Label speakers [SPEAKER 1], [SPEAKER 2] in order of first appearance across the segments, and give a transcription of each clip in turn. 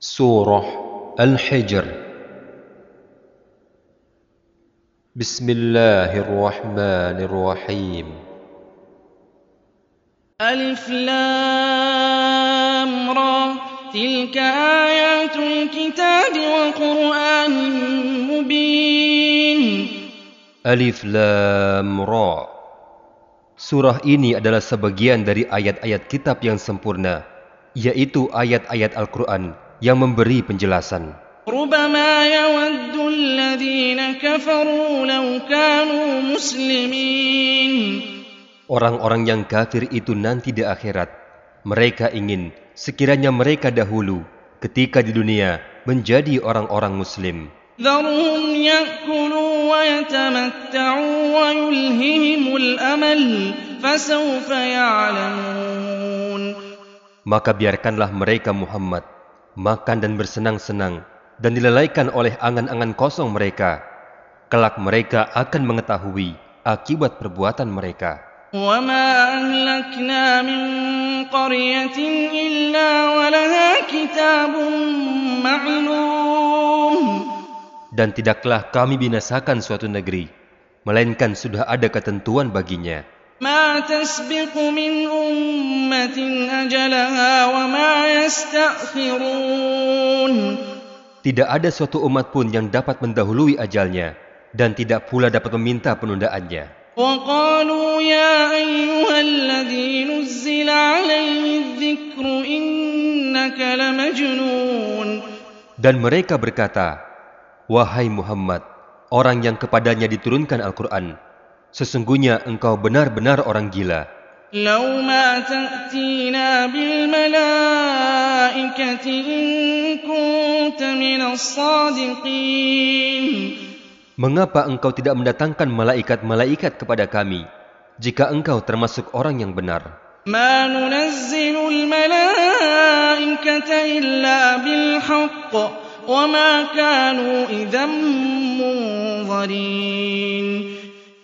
[SPEAKER 1] Surah Al-Hijr. Bismillahirrahmanirrahim. Alif
[SPEAKER 2] Lam Ra. Tilka ayatul kitab wa Qur'an mubin.
[SPEAKER 1] Alif Lam Ra. Surah ini adalah sebagian dari ayat-ayat kitab yang sempurna, yaitu ayat-ayat Al-Quran yang memberi penjelasan.
[SPEAKER 2] ربما يود الذين كفروا لو كانوا مسلمين
[SPEAKER 1] Orang-orang yang kafir itu nanti di akhirat, mereka ingin sekiranya mereka dahulu ketika di dunia menjadi orang-orang muslim.
[SPEAKER 2] ذرهم يأكلوا ويتمتعوا ويلههم الأمل فسوف يعلمون
[SPEAKER 1] Maka biarkanlah mereka Muhammad makan dan bersenang-senang dan dilalaikan oleh angan-angan kosong mereka. Kelak mereka akan mengetahui akibat perbuatan mereka.
[SPEAKER 2] وما أهلكنا من قرية إلا ولها كتاب معلوم
[SPEAKER 1] Dan tidaklah kami binasakan suatu negeri, melainkan sudah ada ketentuan baginya.
[SPEAKER 2] ما تسبق من أمة أجلها وما يستأخرون
[SPEAKER 1] Tidak ada suatu umat pun yang dapat mendahului ajalnya dan tidak pula dapat meminta penundaannya. Dan mereka berkata, Wahai Muhammad, orang yang kepadanya diturunkan Al-Quran, sesungguhnya engkau benar-benar orang gila.
[SPEAKER 2] لو ما تأتينا بالملائكة إن كنت من الصادقين
[SPEAKER 1] Mengapa engkau tidak mendatangkan malaikat-malaikat kepada kami, jika engkau termasuk orang yang benar?
[SPEAKER 2] ما ننزل الملائكة إلا بالحق وما كانوا إذا منظرين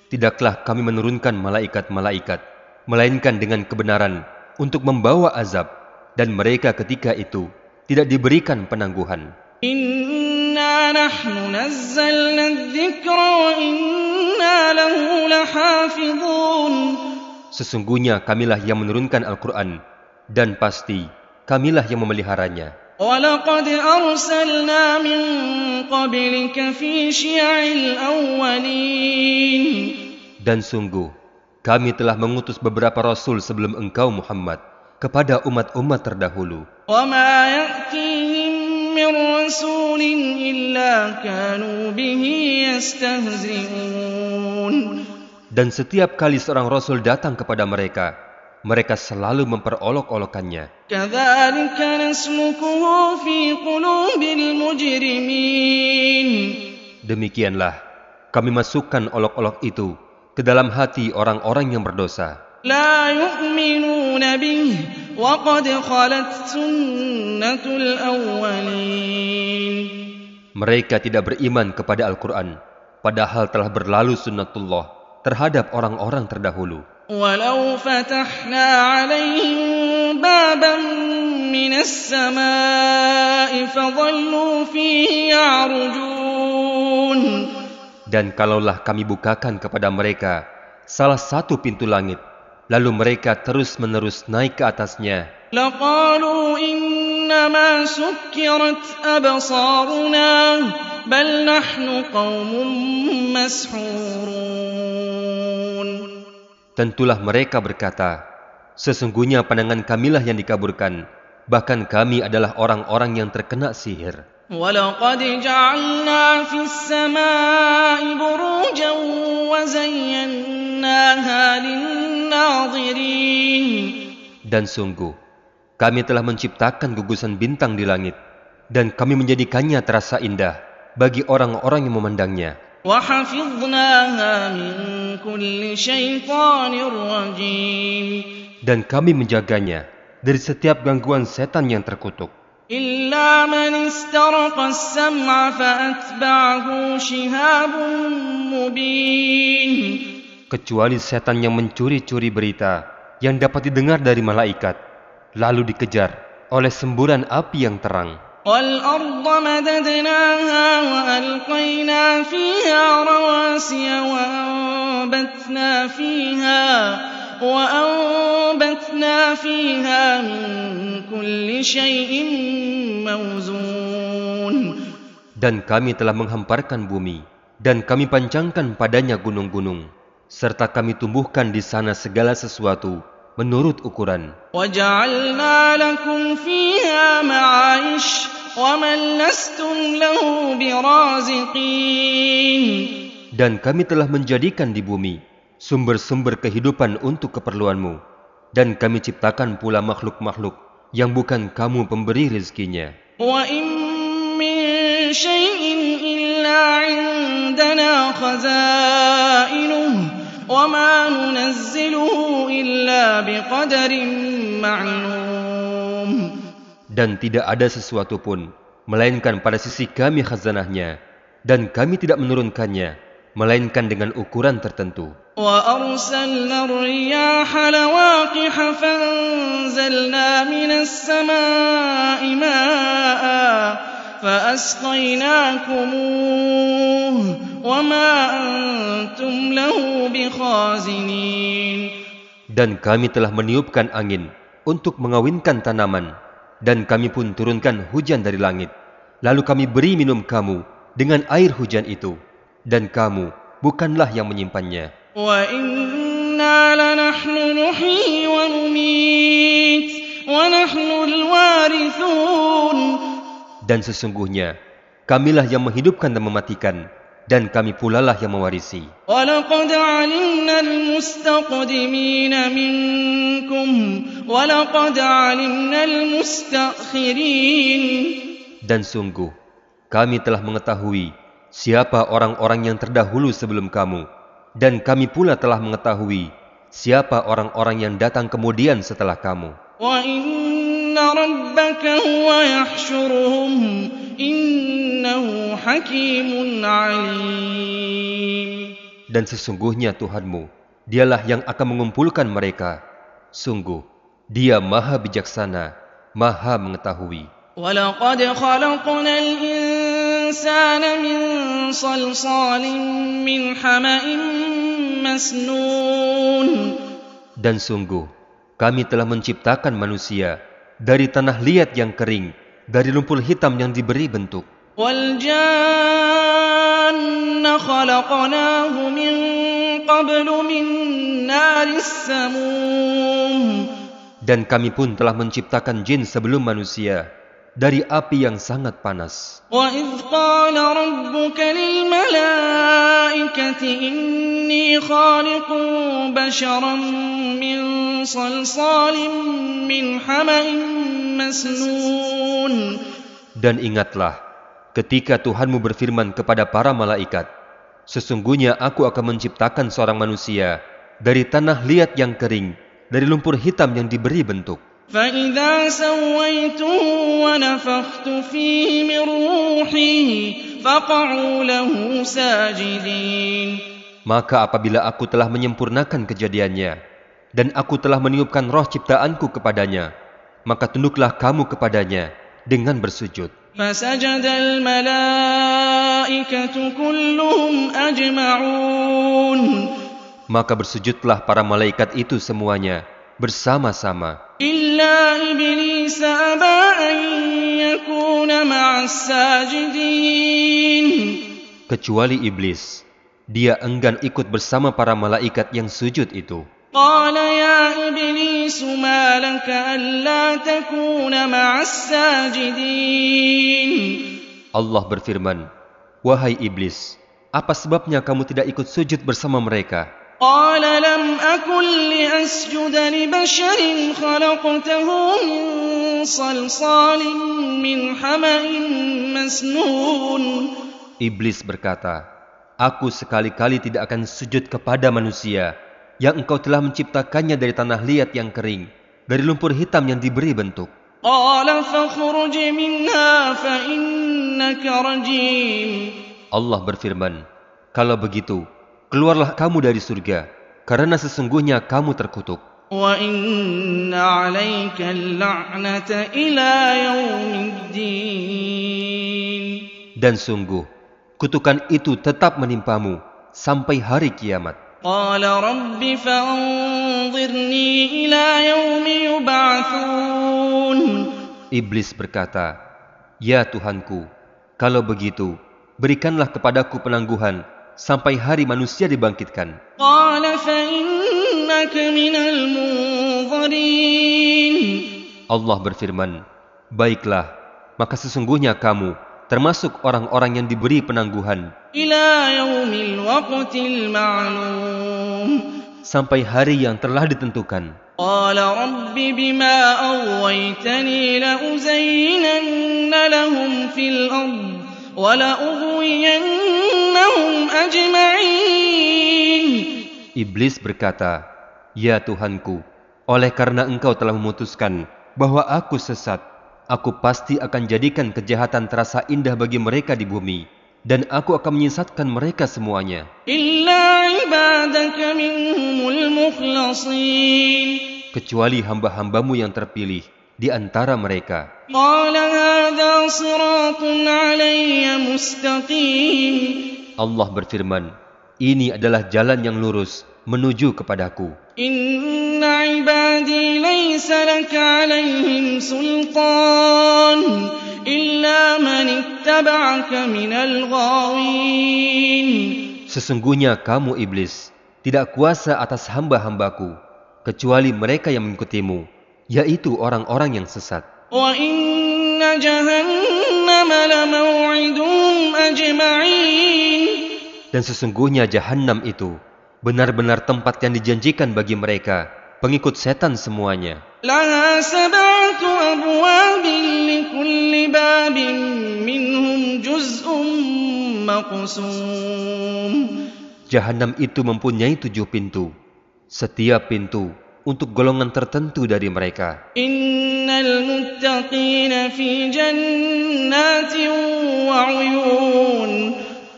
[SPEAKER 1] Tidaklah kami menurunkan malaikat-malaikat, melainkan dengan kebenaran untuk membawa azab dan mereka ketika itu tidak diberikan penangguhan. Sesungguhnya kamilah yang menurunkan Al-Quran dan pasti kamilah yang memeliharanya.
[SPEAKER 2] ولقد أرسلنا من قبلك في شيع الأولين
[SPEAKER 1] Dan sungguh, kami telah mengutus beberapa rasul sebelum engkau Muhammad kepada umat-umat terdahulu.
[SPEAKER 2] وما يأتيهم من رسول إلا كانوا به يستهزئون
[SPEAKER 1] Dan setiap kali seorang rasul datang kepada mereka, mereka selalu memperolok-olokannya. Demikianlah kami masukkan olok-olok itu ke dalam hati orang-orang yang berdosa. Mereka tidak beriman kepada Al-Quran, padahal telah berlalu sunnatullah terhadap orang-orang terdahulu.
[SPEAKER 2] ولو فتحنا عليهم بابا من السماء فظلوا فيه يعرجون
[SPEAKER 1] Dan kalaulah kami bukakan kepada mereka salah satu pintu langit, lalu mereka terus-menerus naik ke atasnya,
[SPEAKER 2] لقالوا إنما سكرت أبصارنا بل نحن قوم مسحورون
[SPEAKER 1] tentulah mereka berkata, Sesungguhnya pandangan kamilah yang dikaburkan, bahkan kami adalah orang-orang yang terkena sihir.
[SPEAKER 2] ولقد جعلنا في السماء بروجا وزيناها للناظرين
[SPEAKER 1] Dan sungguh, kami telah menciptakan gugusan bintang di langit, dan kami menjadikannya terasa indah bagi orang-orang yang memandangnya. Dan kami menjaganya dari setiap gangguan setan yang terkutuk. Kecuali setan yang mencuri-curi berita yang dapat didengar dari malaikat, lalu dikejar oleh semburan api yang terang.
[SPEAKER 2] وَالْأَرْضَ مَدَدْنَاهَا وَأَلْقَيْنَا فِيهَا رَوَاسِيَ وَأَنبَتْنَا فِيهَا وَأَنبَتْنَا فِيهَا مِن كُلِّ شَيْءٍ مَّوْزُونٍ
[SPEAKER 1] Dan kami telah menghamparkan bumi, dan kami pancangkan padanya gunung-gunung, serta kami tumbuhkan di sana segala sesuatu menurut ukuran. Dan kami telah menjadikan di bumi sumber-sumber kehidupan untuk keperluanmu. Dan kami ciptakan pula makhluk-makhluk yang bukan kamu pemberi rezekinya.
[SPEAKER 2] مِّن شَيْءٍ إِلَّا عِندَنَا خَزَائِنُهُ وَمَا نُنَزِّلُهُ إِلَّا بِقَدَرٍ مَّعْلُومٍ
[SPEAKER 1] Dan tidak ada sesuatu pun, melainkan pada sisi kami khazanahnya, dan kami tidak menurunkannya, melainkan dengan ukuran tertentu.
[SPEAKER 2] وَأَرْسَلْنَا الرِّيَاحَ لَوَاقِحَ فَأَنزَلْنَا مِنَ السَّمَاءِ مَاءً فَأَسْقَيْنَاكُمُوهُ وَمَا أَنتُمْ لَهُ بِخَازِنِينَ
[SPEAKER 1] Dan kami telah meniupkan angin untuk mengawinkan tanaman, dan kami pun turunkan hujan dari langit. Lalu kami beri minum kamu dengan air hujan itu, dan kamu bukanlah yang menyimpannya. Dan sesungguhnya, kamilah yang menghidupkan dan mematikan, dan kami pula lah yang mewarisi.
[SPEAKER 2] وَلَقَدْ عَلِمْنَا الْمُسْتَقْدِمِينَ مِنكُمْ وَلَقَدْ عَلِمْنَا الْمُسْتَأْخِرِينَ
[SPEAKER 1] Dan sungguh, kami telah mengetahui siapa orang-orang yang terdahulu sebelum kamu, dan kami pula telah mengetahui siapa orang-orang yang datang kemudian setelah kamu.
[SPEAKER 2] وَإِنَّ رَبَّكَ هُوَ يَحْشُرُهُمْ إِنَّهُ حَكِيمٌ عَلِيمٌ
[SPEAKER 1] Dan sesungguhnya Tuhanmu, dialah yang akan mengumpulkan mereka. Sungguh, dia maha bijaksana, maha mengetahui.
[SPEAKER 2] وَلَقَدْ خَلَقْنَا الْإِنسَانَ مِن صَلْصَالٍ مِّنْ حَمَإٍ مَّسْنُونٍ
[SPEAKER 1] Dan sungguh, kami telah menciptakan manusia dari tanah liat yang kering, dari lumpur hitam yang diberi bentuk. Dan kami pun telah menciptakan jin sebelum manusia dari api yang sangat panas.
[SPEAKER 2] وَإِذْ قَالَ رَبُّكَ لِلْمَلَائِكَةِ إِنِّي خَالِقٌ بَشَرًا مِّن صَلْصَالٍ مِّنْ حَمَإٍ مَّسْنُونٍ
[SPEAKER 1] Dan ingatlah, ketika Tuhanmu berfirman kepada para malaikat, Sesungguhnya aku akan menciptakan seorang manusia dari tanah liat yang kering, dari lumpur hitam yang diberi bentuk.
[SPEAKER 2] فَإِذَا سَوَّيْتُهُ وَنَفَخْتُ فِيهِ مِن رُّوحِي فَقَعُوا لَهُ سَاجِدِينَ
[SPEAKER 1] Maka apabila aku telah menyempurnakan kejadiannya, dan aku telah meniupkan roh ciptaanku kepadanya, maka tunduklah kamu kepadanya dengan bersujud.
[SPEAKER 2] فَسَجَدَ الْمَلَائِكَةُ كُلُّهُمْ أَجْمَعُونَ
[SPEAKER 1] Maka bersujudlah para malaikat itu semuanya bersama-sama. Kecuali iblis, dia enggan ikut bersama para malaikat yang sujud itu. Allah berfirman, Wahai iblis, apa sebabnya kamu tidak ikut sujud bersama mereka?
[SPEAKER 2] قَالَ لَمْ أَكُن لِّأَسْجُدَ لِبَشَرٍ خَلَقْتَهُ مِن صَلْصَالٍ مِّنْ حَمَإٍ مَّسْنُونٍ
[SPEAKER 1] Iblis berkata, Aku sekali-kali tidak akan sujud kepada manusia yang engkau telah menciptakannya dari tanah liat yang kering, dari lumpur hitam yang diberi bentuk.
[SPEAKER 2] قَالَ فَاخْرُجْ مِنْهَا فَإِنَّكَ رَجِيمٌ
[SPEAKER 1] Allah berfirman, Kalau begitu, keluarlah kamu dari surga, karena sesungguhnya kamu terkutuk. Dan sungguh, kutukan itu tetap menimpamu sampai hari kiamat. Iblis berkata, Ya Tuhanku, kalau begitu, berikanlah kepadaku penangguhan sampai hari manusia dibangkitkan.
[SPEAKER 2] قال فإنك من المنظرين
[SPEAKER 1] Allah berfirman, Baiklah, maka sesungguhnya kamu termasuk orang-orang yang diberi penangguhan
[SPEAKER 2] إلى يوم الوقت المعلوم
[SPEAKER 1] sampai hari yang telah ditentukan.
[SPEAKER 2] قال رب بما أغويتني لأزينن لهم في الأرض ولأغوينهم أجمعين
[SPEAKER 1] Iblis berkata, Ya Tuhanku, oleh karena engkau telah memutuskan bahwa aku sesat, aku pasti akan jadikan kejahatan terasa indah bagi mereka di bumi, dan aku akan menyesatkan mereka semuanya. Kecuali hamba-hambamu yang terpilih di antara mereka.
[SPEAKER 2] Qala hadha siratun alaiya mustaqim.
[SPEAKER 1] Allah berfirman, ini adalah jalan yang lurus menuju kepadaku. Sesungguhnya kamu iblis tidak kuasa atas hamba-hambaku kecuali mereka yang mengikutimu yaitu orang-orang yang sesat.
[SPEAKER 2] Wa inna jahannama
[SPEAKER 1] dan sesungguhnya Jahannam itu benar-benar tempat yang dijanjikan bagi mereka, pengikut setan semuanya. Jahannam itu mempunyai tujuh pintu. Setiap pintu untuk golongan tertentu dari mereka.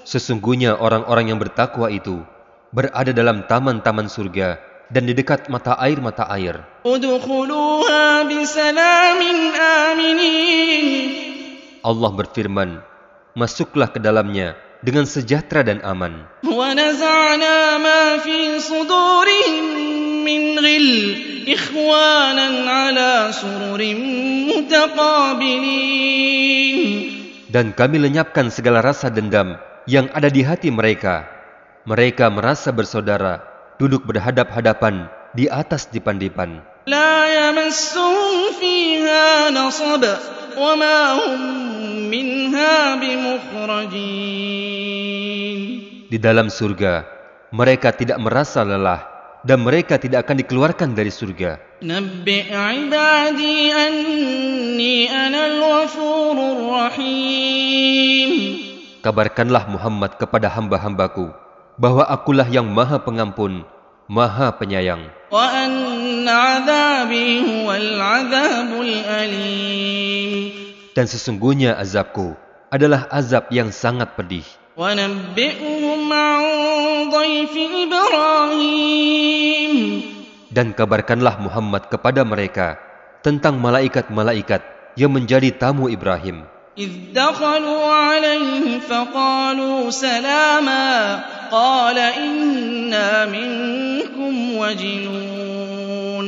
[SPEAKER 1] Sesungguhnya orang-orang yang bertakwa itu berada dalam taman-taman surga dan di dekat mata air-mata air. Allah berfirman, masuklah ke dalamnya dengan sejahtera dan aman. Dan kami lenyapkan segala rasa dendam yang ada di hati mereka. Mereka merasa bersaudara, duduk berhadap-hadapan di atas dipan-dipan.
[SPEAKER 2] لا يمسهم فيها نصب وما هم منها بمخرجين
[SPEAKER 1] Di dalam surga, mereka tidak merasa lelah dan mereka tidak akan dikeluarkan dari surga.
[SPEAKER 2] نبئ عبادي أني أنا الغفور الرحيم
[SPEAKER 1] Kabarkanlah Muhammad kepada hamba-hambaku bahwa akulah yang maha pengampun, maha penyayang.
[SPEAKER 2] وأن عذابي هو العذاب الأليم
[SPEAKER 1] Dan sesungguhnya azabku adalah azab yang sangat pedih.
[SPEAKER 2] ونبئهم عن ضيف إبراهيم
[SPEAKER 1] Dan kabarkanlah Muhammad kepada mereka tentang malaikat-malaikat yang menjadi tamu Ibrahim.
[SPEAKER 2] إذ دخلوا عليه فقالوا سلاما قال إنا منكم وجلون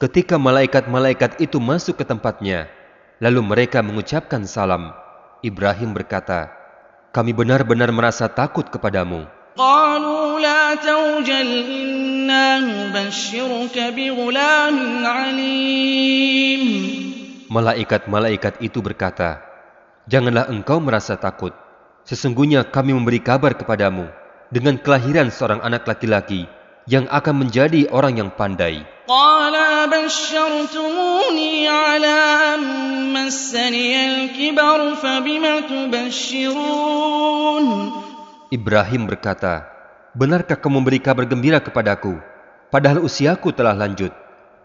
[SPEAKER 1] Ketika malaikat-malaikat itu masuk ke tempatnya, lalu mereka mengucapkan salam. Ibrahim berkata, "Kami benar-benar merasa takut kepadamu."
[SPEAKER 2] قالوا لا توجل إنا نبشرك بغلام عليم
[SPEAKER 1] Malaikat-malaikat itu berkata, "Janganlah engkau merasa takut. Sesungguhnya kami memberi kabar kepadamu dengan kelahiran seorang anak laki-laki yang akan menjadi orang yang pandai. Ibrahim berkata, Benarkah kamu memberi kabar gembira kepadaku? Padahal usiaku telah lanjut.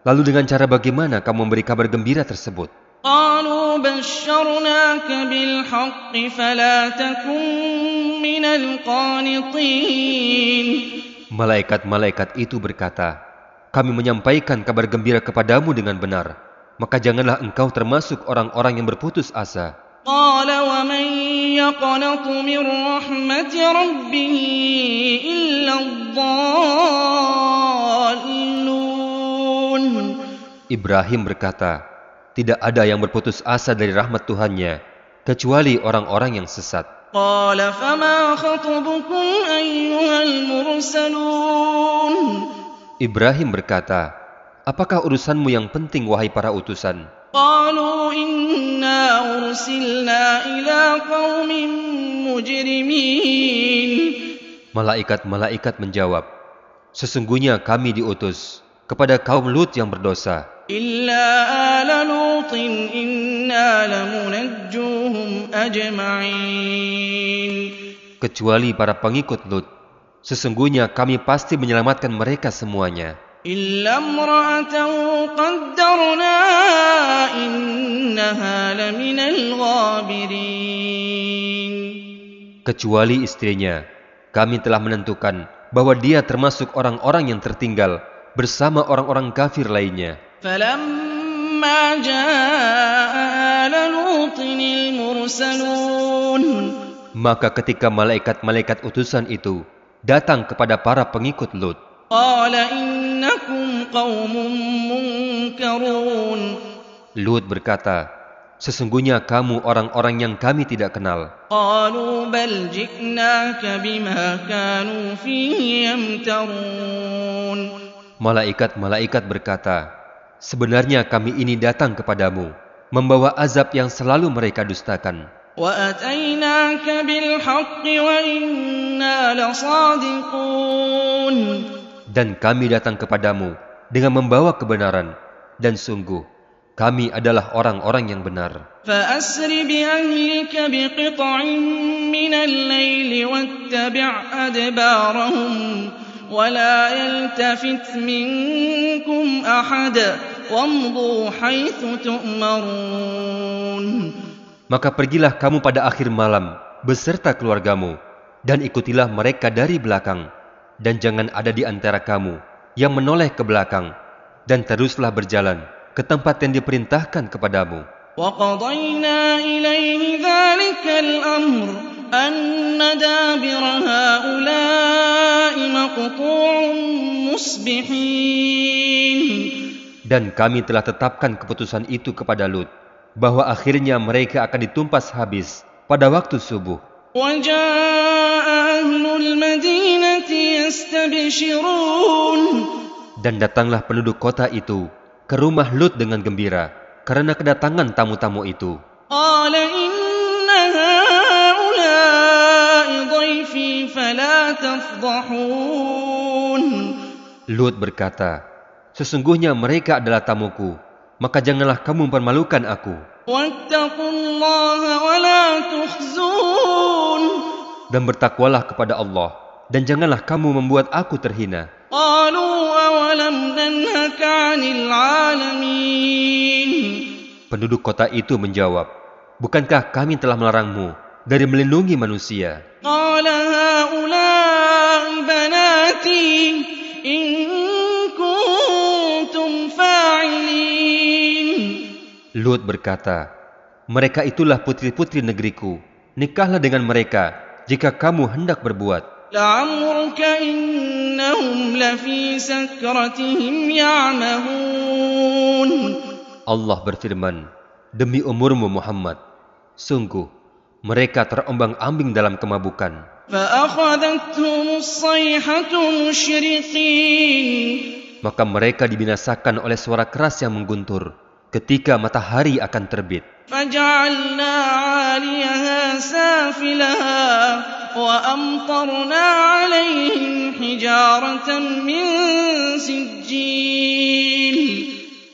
[SPEAKER 1] Lalu dengan cara bagaimana kamu memberi kabar gembira tersebut?
[SPEAKER 2] قالوا بشرناك بالحق فلا تكن من القانطين
[SPEAKER 1] Malaikat-malaikat itu berkata, Kami menyampaikan kabar gembira kepadamu dengan benar, maka janganlah engkau termasuk orang-orang yang berputus asa.
[SPEAKER 2] قال ومن يقنط من رحمة ربه إلا الضالون
[SPEAKER 1] Ibrahim berkata, tidak ada yang berputus asa dari rahmat Tuhannya, kecuali orang-orang yang sesat. Ibrahim berkata, Apakah urusanmu yang penting, wahai para utusan? Malaikat-malaikat menjawab, Sesungguhnya kami diutus kepada kaum Lut yang berdosa.
[SPEAKER 2] إلا آل لوط إنا لمنجوهم أجمعين
[SPEAKER 1] kecuali para pengikut Lut. Sesungguhnya kami pasti menyelamatkan mereka semuanya,
[SPEAKER 2] إلا امرأته قدرنا إنها لمن الغابرين
[SPEAKER 1] kecuali istrinya. Kami telah menentukan bahwa dia termasuk orang-orang yang tertinggal bersama orang-orang kafir lainnya.
[SPEAKER 2] فلما جاء آل لوط المرسلون
[SPEAKER 1] Maka ketika malaikat-malaikat utusan itu datang kepada para pengikut Lut,
[SPEAKER 2] قال إنكم قوم منكرون
[SPEAKER 1] Lut berkata, Sesungguhnya kamu orang-orang yang kami tidak kenal.
[SPEAKER 2] قالوا بل جئناك بما كانوا فيه يمترون
[SPEAKER 1] Malaikat-malaikat berkata, Sebenarnya kami ini datang kepadamu, membawa azab yang selalu mereka dustakan. Dan kami datang kepadamu dengan membawa kebenaran, dan sungguh kami adalah orang-orang yang benar.
[SPEAKER 2] فأسر بأهلك بقطع من الليل واتبع أدبارهم ولا يلتفت منكم أحد وامضوا حيث تؤمرون
[SPEAKER 1] Maka pergilah kamu pada akhir malam beserta keluargamu, dan ikutilah mereka dari belakang, dan jangan ada di antara kamu yang menoleh ke belakang, dan teruslah berjalan ke tempat yang diperintahkan kepadamu.
[SPEAKER 2] وقضينا إليه ذلك الأمر أن دابر هؤلاء مقطوع مصبحين
[SPEAKER 1] Dan kami telah tetapkan keputusan itu kepada Lut, bahwa akhirnya mereka akan ditumpas habis pada waktu subuh.
[SPEAKER 2] وجاء أهل المدينة يستبشرون
[SPEAKER 1] Dan datanglah penduduk kota itu ke rumah Lut dengan gembira karena kedatangan tamu-tamu itu.
[SPEAKER 2] فلا تفضحون
[SPEAKER 1] Lut berkata, Sesungguhnya mereka adalah tamuku, maka janganlah kamu mempermalukan aku.
[SPEAKER 2] واتقوا الله ولا تخزون
[SPEAKER 1] Dan bertakwalah kepada Allah, dan janganlah kamu membuat aku terhina.
[SPEAKER 2] قالوا أولم ننهك عن العالمين
[SPEAKER 1] Penduduk kota itu menjawab, Bukankah kami telah melarangmu dari melindungi manusia?
[SPEAKER 2] قال هؤلاء بناتي إن كنتم فاعلين
[SPEAKER 1] Lut berkata, Mereka itulah putri-putri negeriku. Nikahlah dengan mereka jika kamu hendak berbuat.
[SPEAKER 2] لعمرك إنهم لفي سكرتهم يعمهون
[SPEAKER 1] Allah berfirman, Demi umurmu Muhammad, sungguh mereka terombang-ambing dalam kemabukan. Maka mereka dibinasakan oleh suara keras yang mengguntur ketika matahari akan terbit.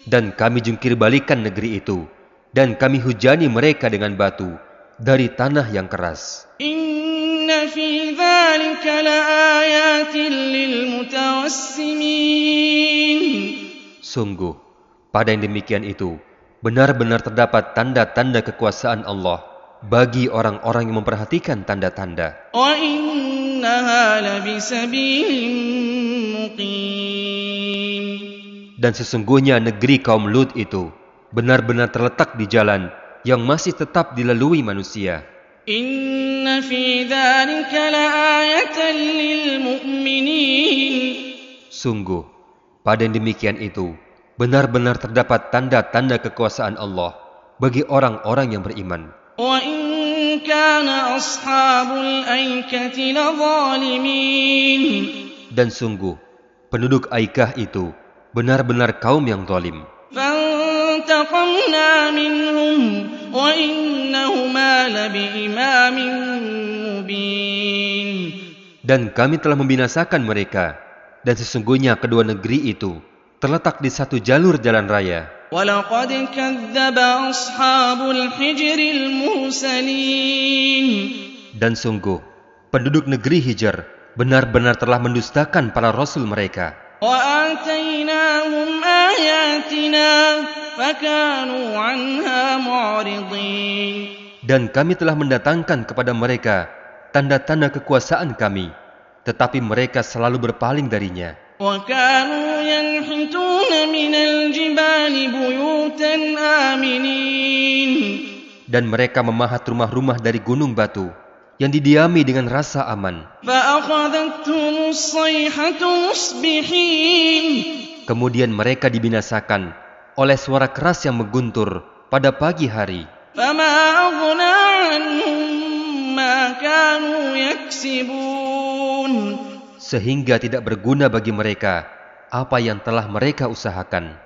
[SPEAKER 1] Dan kami jungkir balikan negeri itu, dan kami hujani mereka dengan batu dari tanah yang keras.
[SPEAKER 2] In إن في ذلك لآيات للمتوسمين
[SPEAKER 1] Sungguh, pada yang demikian itu, benar-benar terdapat tanda-tanda kekuasaan Allah bagi orang-orang yang memperhatikan tanda-tanda.
[SPEAKER 2] وإنها لبسبيل مقيم
[SPEAKER 1] Dan sesungguhnya negeri kaum Lut itu benar-benar terletak di jalan yang masih tetap dilalui manusia.
[SPEAKER 2] إن في ذلك لآية للمؤمنين
[SPEAKER 1] Sungguh, pada yang demikian itu, benar-benar terdapat tanda-tanda kekuasaan Allah bagi orang-orang yang beriman.
[SPEAKER 2] وإن كان أصحاب الأيكة لظالمين
[SPEAKER 1] Dan sungguh, penduduk Aikah itu benar-benar kaum yang zalim.
[SPEAKER 2] فانتقمنا منهم وإنهما لبإمام مبين
[SPEAKER 1] Dan kami telah membinasakan mereka, dan sesungguhnya kedua negeri itu terletak di satu jalur jalan raya.
[SPEAKER 2] ولقد كذب أصحاب الحجر المرسلين
[SPEAKER 1] Dan sungguh, penduduk negeri Hijr benar-benar telah mendustakan para rasul mereka.
[SPEAKER 2] وآتيناهم آياتنا فكانوا عنها معرضين
[SPEAKER 1] Dan kami telah mendatangkan kepada mereka tanda-tanda kekuasaan kami, tetapi mereka selalu berpaling darinya.
[SPEAKER 2] وكانوا ينحتون من الجبال بيوتا آمنين
[SPEAKER 1] Dan mereka memahat rumah-rumah dari gunung batu yang didiami dengan rasa aman. Kemudian mereka dibinasakan oleh suara keras yang mengguntur pada pagi hari. Sehingga tidak berguna bagi mereka apa yang telah mereka usahakan.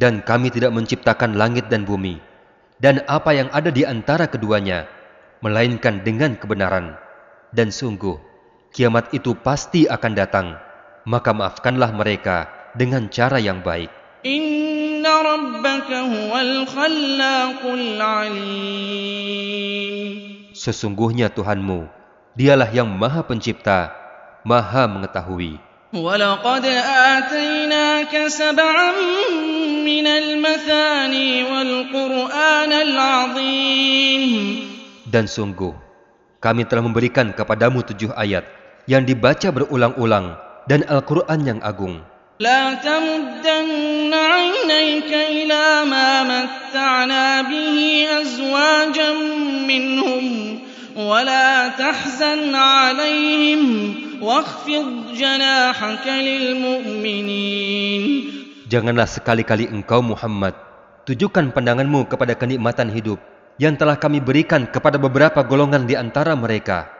[SPEAKER 1] Dan kami tidak menciptakan langit dan bumi, dan apa yang ada di antara keduanya, melainkan dengan kebenaran. Dan sungguh, kiamat itu pasti akan datang Maka maafkanlah mereka dengan cara yang baik.
[SPEAKER 2] إن ربك هو الخلاق العليم
[SPEAKER 1] Sesungguhnya Tuhanmu, dialah yang maha pencipta, maha mengetahui.
[SPEAKER 2] ولقد آتيناك سبعا من المثاني والقرآن العظيم
[SPEAKER 1] Dan sungguh, kami telah memberikan kepadamu tujuh ayat yang dibaca berulang-ulang dan Al-Quran yang agung.
[SPEAKER 2] لا تمدن عينيك إلى ما متعنا به أزواجا منهم ولا تحزن عليهم واخفض جناحك للمؤمنين
[SPEAKER 1] Janganlah sekali-kali engkau Muhammad tujukan pandanganmu kepada kenikmatan hidup yang telah kami berikan kepada beberapa golongan di antara mereka.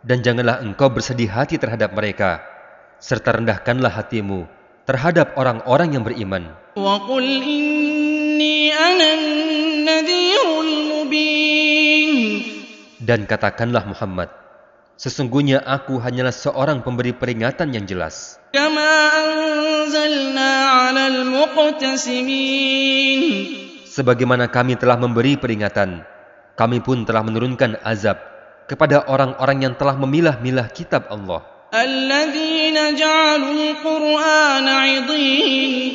[SPEAKER 1] Dan janganlah engkau bersedih hati terhadap mereka, serta rendahkanlah hatimu terhadap orang-orang yang beriman. Dan katakanlah Muhammad, sesungguhnya aku hanyalah seorang pemberi peringatan yang jelas. Sebagaimana kami telah memberi peringatan, kami pun telah menurunkan azab kepada orang-orang yang telah memilah-milah kitab Allah
[SPEAKER 2] الذين جعلوا القرآن عضين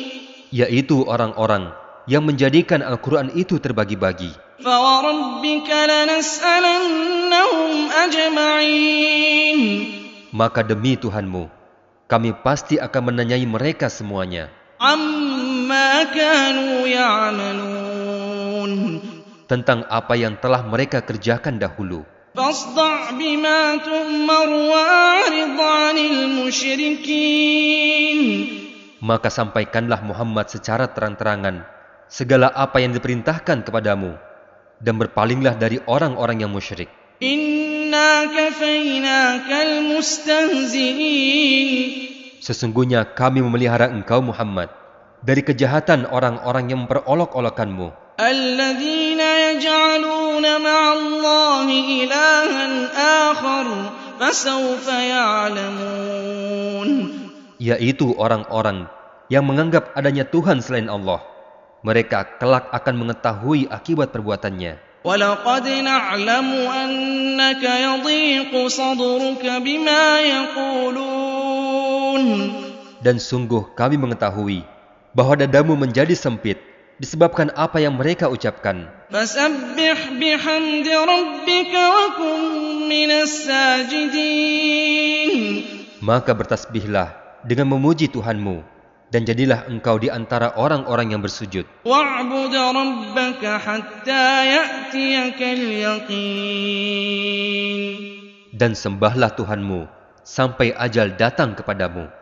[SPEAKER 1] yaitu orang-orang yang menjadikan Al-Quran itu terbagi-bagi.
[SPEAKER 2] فوربك لنسألنهم أجمعين
[SPEAKER 1] Maka demi Tuhanmu, kami pasti akan menanyai mereka semuanya
[SPEAKER 2] عما كانوا يعملون
[SPEAKER 1] tentang apa yang telah mereka kerjakan dahulu.
[SPEAKER 2] فاصدع بما تؤمر وأعرض عن المشركين
[SPEAKER 1] Maka sampaikanlah Muhammad secara terang-terangan segala apa yang diperintahkan kepadamu dan berpalinglah dari orang-orang yang musyrik.
[SPEAKER 2] إنا كفيناك المستهزئين
[SPEAKER 1] Sesungguhnya kami memelihara engkau Muhammad dari kejahatan orang-orang yang memperolok-olokanmu
[SPEAKER 2] الذين يجعلون مع الله إلها آخر فسوف يعلمون
[SPEAKER 1] yaitu orang-orang yang menganggap adanya Tuhan selain Allah. Mereka kelak akan mengetahui akibat perbuatannya.
[SPEAKER 2] ولقد نعلم أنك يضيق صدرك بما يقولون
[SPEAKER 1] Dan sungguh kami mengetahui bahwa dadamu menjadi sempit
[SPEAKER 2] disebabkan apa yang mereka ucapkan. Maka bertasbihlah dengan memuji Tuhanmu dan jadilah engkau di antara orang-orang yang bersujud. Dan sembahlah Tuhanmu sampai ajal datang kepadamu.